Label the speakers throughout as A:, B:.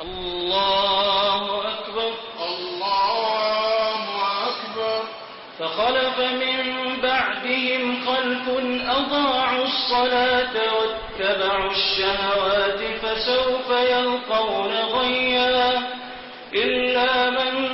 A: الله أكبر
B: الله أكبر
A: فخلف من بعدهم خلف أضاعوا الصلاة واتبعوا الشهوات فسوف يلقون غيا إلا من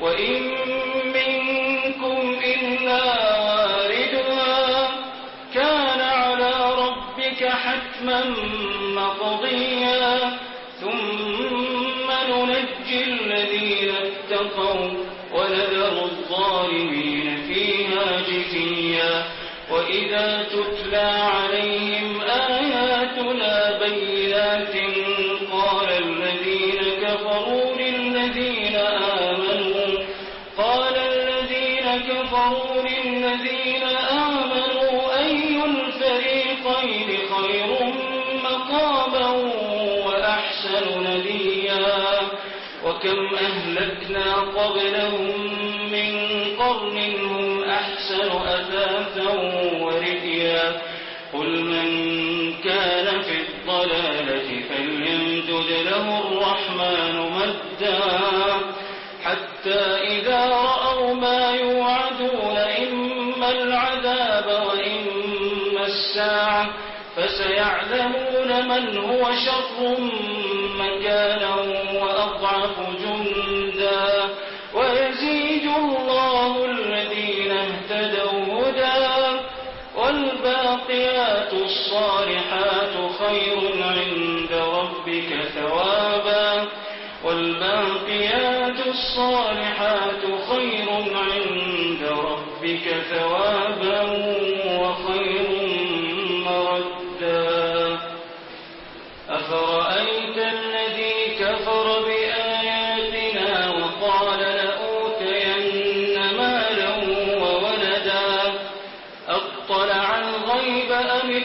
A: وإن منكم إلا واردها كان على ربك حتما مقضيا ثم ننجي الذين اتقوا وَكَمْ أَهْلَكْنَا قَبْلَهُم مِّن قَرْنٍ هُمْ أَحْسَنُ أَثَاثًا وَرِئْيًا قُلْ مَن كَانَ فِي الضَّلَالَةِ فَلْيَمْدُدْ لَهُ الرَّحْمَٰنُ مَدًّا سيعلمون من هو شر مكانا وأضعف جندا ويزيد الله الذين اهتدوا هدى والباقيات الصالحات خير عند ربك ثوابا والباقيات الصالحات خير عند ربك ثوابا وخير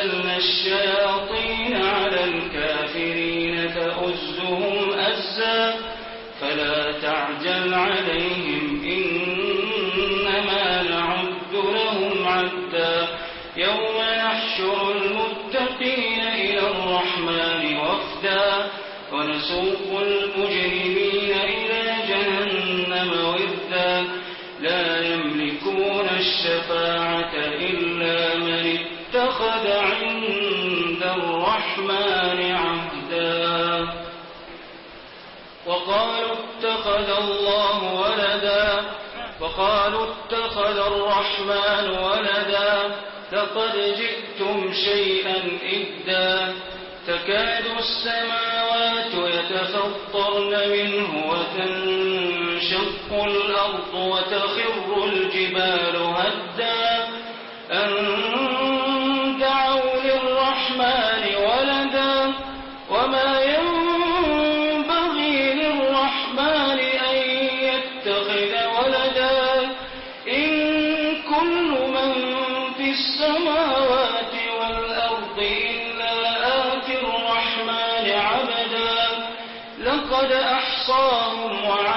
A: أرسلنا الشياطين على الكافرين فأزهم أزا فلا تعجل عليهم إنما نعد لهم عدا يوم نحشر المتقين إلى الرحمن وفدا ونسوق المجرمين إلى جهنم وردا لا يملكون الشفاعة إلا اتخذ عند الرحمن عهدا. وقالوا اتخذ الله ولدا. وقالوا اتخذ الرحمن ولدا. لقد جئتم شيئا إدا. تكاد السماوات يتفطرن منه وتنشق الأرض وتخر الجبال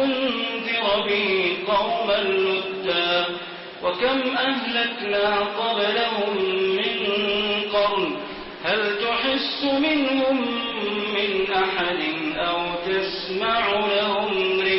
A: تنذر به قوما لدا وكم أهلكنا قبلهم من قرن هل تحس منهم من أحد أو تسمع لهم رئيسا